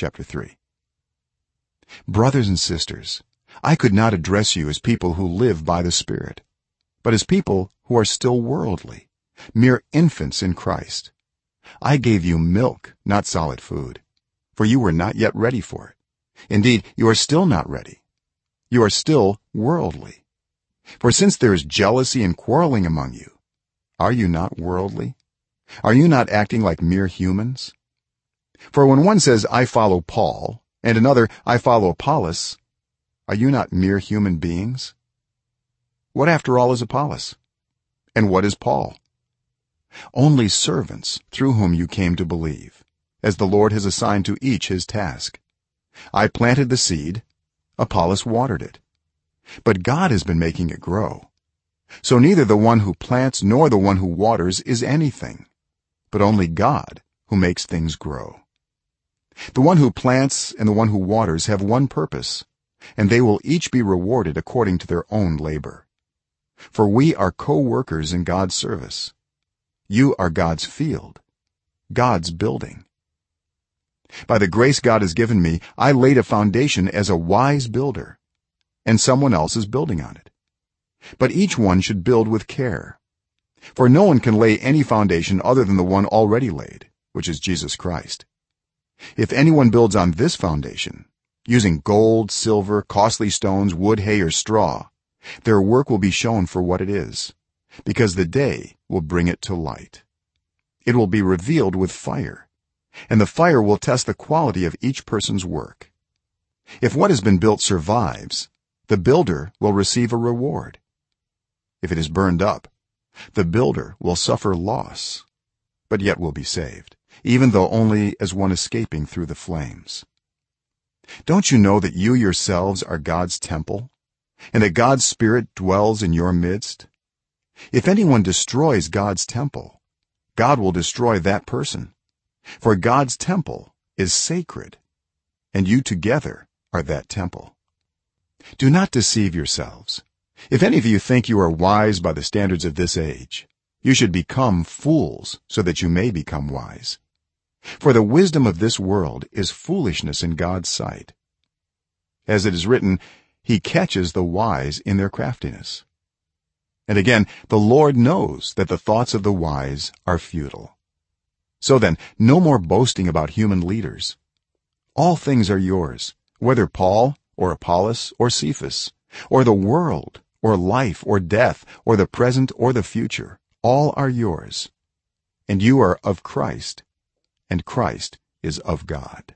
chapter 3 brothers and sisters i could not address you as people who live by the spirit but as people who are still worldly mere infants in christ. I gave you milk not solid food for you were not yet ready for it. Indeed you are still not ready. You are still worldly. For since there is jealousy and quarreling among you are you not worldly? Are you not acting like mere humans for when one says i follow paul and another i follow apollos are you not mere human beings? What after all is apollos? And what is paul? Only servants through whom you came to believe as the lord has assigned to each his task. I planted the seed apollos watered it. But god has been making it grow. So neither the one who plants nor the one who waters is anything but only god who makes things grow the one who plants and the one who waters have one purpose and they will each be rewarded according to their own labor. For we are co-workers in god's service. You are god's field god's building. By the grace god has given me i laid a foundation as a wise builder and someone else is building on it. But each one should build with care for no one can lay any foundation other than the one already laid which is jesus christ if anyone builds on this foundation using gold silver costly stones wood hay or straw their work will be shown for what it is because the day will bring it to light. It will be revealed with fire and the fire will test the quality of each person's work. If what has been built survives the builder will receive a reward. If it is burned up the builder will suffer loss but yet will be saved even though only as one escaping through the flames. Don't you know that you yourselves are God's temple and that God's spirit dwells in your midst? If anyone destroys God's temple God will destroy that person for God's temple is sacred and you together are that temple. Do not deceive yourselves. If any of you think you are wise by the standards of this age you should become fools so that you may become wise for the wisdom of this world is foolishness in God's sight. As it is written he catches the wise in their craftiness. And again the lord knows that the thoughts of the wise are futile. So then no more boasting about human leaders. All things are yours whether paul or apollos or cephas or the world or life or death or the present or the future. All are yours. And you are of Christ and Christ is of God